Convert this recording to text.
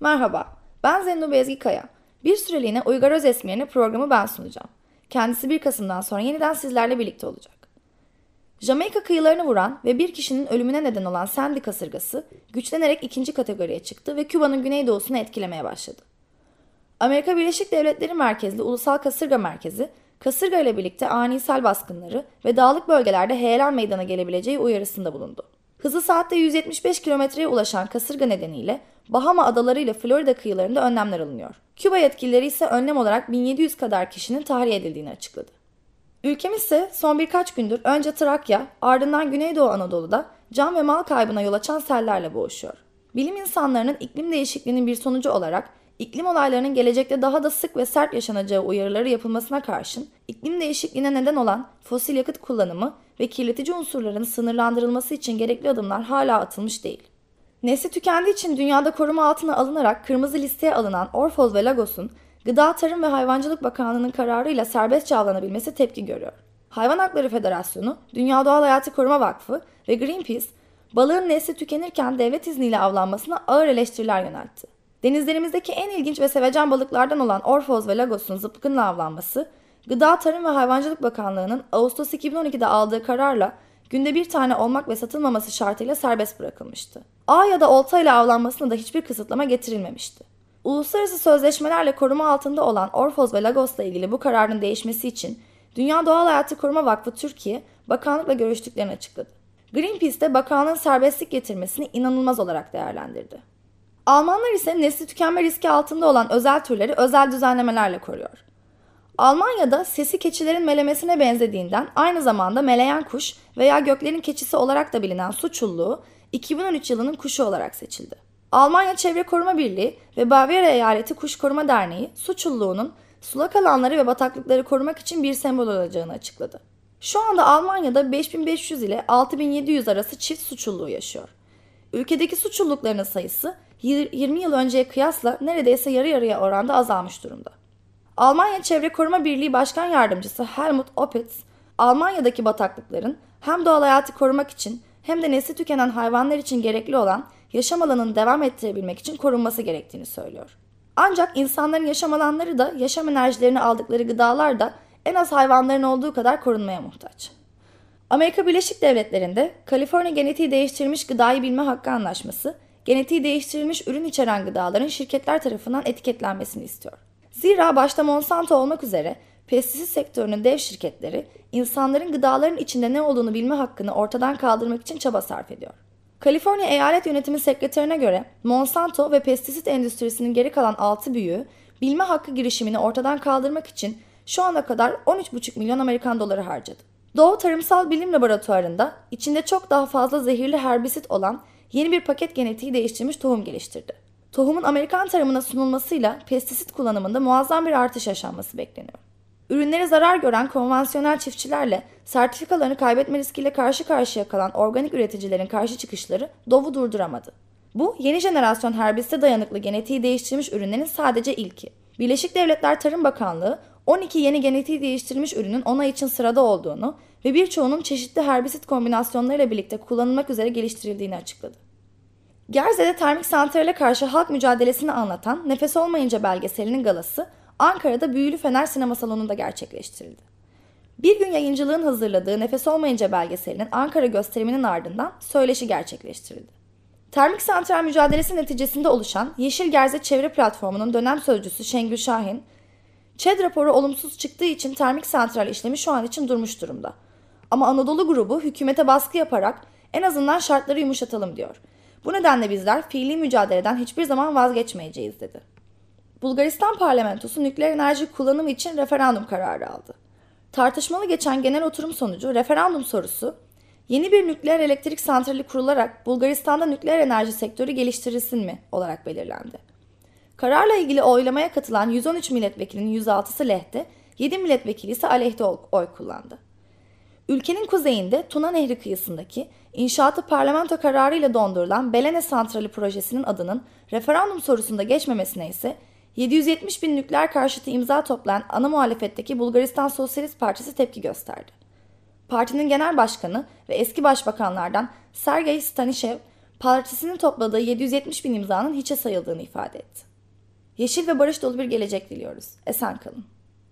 Merhaba, ben Zennu Bezgi Kaya. Bir süreliğine Uygar Özesmi programı ben sunacağım. Kendisi 1 Kasım'dan sonra yeniden sizlerle birlikte olacak. Jamaika kıyılarını vuran ve bir kişinin ölümüne neden olan Sandy kasırgası güçlenerek ikinci kategoriye çıktı ve Küba'nın güneydoğusunu etkilemeye başladı. Amerika Birleşik Devletleri merkezli Ulusal Kasırga Merkezi, kasırga ile birlikte ani sel baskınları ve dağlık bölgelerde heyelan meydana gelebileceği uyarısında bulundu. Hızı saatte 175 kilometreye ulaşan kasırga nedeniyle Bahama adaları ile Florida kıyılarında önlemler alınıyor. Küba yetkilileri ise önlem olarak 1700 kadar kişinin tahliye edildiğini açıkladı. Ülkemiz ise son birkaç gündür önce Trakya, ardından Güneydoğu Anadolu'da can ve mal kaybına yol açan sellerle boğuşuyor. Bilim insanlarının iklim değişikliğinin bir sonucu olarak iklim olaylarının gelecekte daha da sık ve sert yaşanacağı uyarıları yapılmasına karşın iklim değişikliğine neden olan fosil yakıt kullanımı ve kirletici unsurların sınırlandırılması için gerekli adımlar hala atılmış değil. Nesli tükendiği için dünyada koruma altına alınarak kırmızı listeye alınan Orfoz ve Lagos'un Gıda Tarım ve Hayvancılık Bakanlığı'nın kararıyla serbestçe avlanabilmesi tepki görüyor. Hayvan Hakları Federasyonu, Dünya Doğal Hayatı Koruma Vakfı ve Greenpeace, balığın nesli tükenirken devlet izniyle avlanmasına ağır eleştiriler yöneltti. Denizlerimizdeki en ilginç ve sevecen balıklardan olan Orfoz ve Lagos'un zıpkınla avlanması, Gıda Tarım ve Hayvancılık Bakanlığı'nın Ağustos 2012'de aldığı kararla günde bir tane olmak ve satılmaması şartıyla serbest bırakılmıştı. Ağ ya da olta ile avlanmasına da hiçbir kısıtlama getirilmemişti. Uluslararası sözleşmelerle koruma altında olan Orfoz ve Lagos'la ilgili bu kararın değişmesi için Dünya Doğal Hayatı Koruma Vakfı Türkiye, bakanlıkla görüştüklerini açıkladı. Greenpeace de bakanlığın serbestlik getirmesini inanılmaz olarak değerlendirdi. Almanlar ise nesli tükenme riski altında olan özel türleri özel düzenlemelerle koruyor. Almanya'da sesi keçilerin melemesine benzediğinden aynı zamanda meleyen kuş veya göklerin keçisi olarak da bilinen su çulluğu 2013 yılının kuşu olarak seçildi. Almanya Çevre Koruma Birliği ve Bavyera Eyaleti Kuş Koruma Derneği su çulluğunun sulak alanları ve bataklıkları korumak için bir sembol olacağını açıkladı. Şu anda Almanya'da 5500 ile 6700 arası çift su çulluğu yaşıyor. Ülkedeki su çulluklarının sayısı 20 yıl önceye kıyasla neredeyse yarı yarıya oranda azalmış durumda. Almanya Çevre Koruma Birliği Başkan Yardımcısı Helmut Opitz, Almanya'daki bataklıkların hem doğal hayatı korumak için hem de nesli tükenen hayvanlar için gerekli olan yaşam alanını devam ettirebilmek için korunması gerektiğini söylüyor. Ancak insanların yaşam alanları da yaşam enerjilerini aldıkları gıdalar da en az hayvanların olduğu kadar korunmaya muhtaç. Amerika Birleşik Devletleri'nde Kaliforniya genetiği değiştirilmiş gıdayı bilme hakkı anlaşması, genetiği değiştirilmiş ürün içeren gıdaların şirketler tarafından etiketlenmesini istiyor. Zira başta Monsanto olmak üzere pestisit sektörünün dev şirketleri insanların gıdaların içinde ne olduğunu bilme hakkını ortadan kaldırmak için çaba sarf ediyor. Kaliforniya Eyalet Yönetimi Sekreterine göre Monsanto ve pestisit endüstrisinin geri kalan 6 büyüğü bilme hakkı girişimini ortadan kaldırmak için şu ana kadar 13,5 milyon Amerikan doları harcadı. Doğu Tarımsal Bilim Laboratuvarı'nda içinde çok daha fazla zehirli herbisit olan yeni bir paket genetiği değiştirmiş tohum geliştirdi. Tohumun Amerikan tarımına sunulmasıyla pestisit kullanımında muazzam bir artış yaşanması bekleniyor. Ürünleri zarar gören konvansiyonel çiftçilerle sertifikalarını kaybetme riskiyle karşı karşıya kalan organik üreticilerin karşı çıkışları DOV'u durduramadı. Bu yeni jenerasyon herbisite dayanıklı genetiği değiştirilmiş ürünlerin sadece ilki. Birleşik Devletler Tarım Bakanlığı 12 yeni genetiği değiştirilmiş ürünün onay için sırada olduğunu ve birçoğunun çeşitli herbisit kombinasyonlarıyla birlikte kullanılmak üzere geliştirildiğini açıkladı. Gerze'de termik santrale karşı halk mücadelesini anlatan Nefes Olmayınca belgeselinin galası Ankara'da Büyülü Fener Sinema Salonu'nda gerçekleştirildi. Bir gün yayıncılığın hazırladığı Nefes Olmayınca belgeselinin Ankara gösteriminin ardından söyleşi gerçekleştirildi. Termik santral mücadelesi neticesinde oluşan Yeşil Gerze Çevre Platformu'nun dönem sözcüsü Şengül Şahin, ÇED raporu olumsuz çıktığı için termik santral işlemi şu an için durmuş durumda. Ama Anadolu grubu hükümete baskı yaparak en azından şartları yumuşatalım diyor. Bu nedenle bizler fiili mücadeleden hiçbir zaman vazgeçmeyeceğiz dedi. Bulgaristan parlamentosu nükleer enerji kullanımı için referandum kararı aldı. Tartışmalı geçen genel oturum sonucu referandum sorusu yeni bir nükleer elektrik santrali kurularak Bulgaristan'da nükleer enerji sektörü geliştirilsin mi olarak belirlendi. Kararla ilgili oylamaya katılan 113 milletvekilinin 106'sı lehte, 7 milletvekili ise aleyhte oy kullandı. Ülkenin kuzeyinde Tuna Nehri kıyısındaki inşaatı parlamento kararıyla dondurulan Belene Santrali projesinin adının referandum sorusunda geçmemesine ise 770 bin nükleer karşıtı imza toplayan ana muhalefetteki Bulgaristan Sosyalist Partisi tepki gösterdi. Partinin genel başkanı ve eski başbakanlardan Sergey Stanishev, partisinin topladığı 770 bin imzanın hiçe sayıldığını ifade etti. Yeşil ve barış dolu bir gelecek diliyoruz. Esen kalın.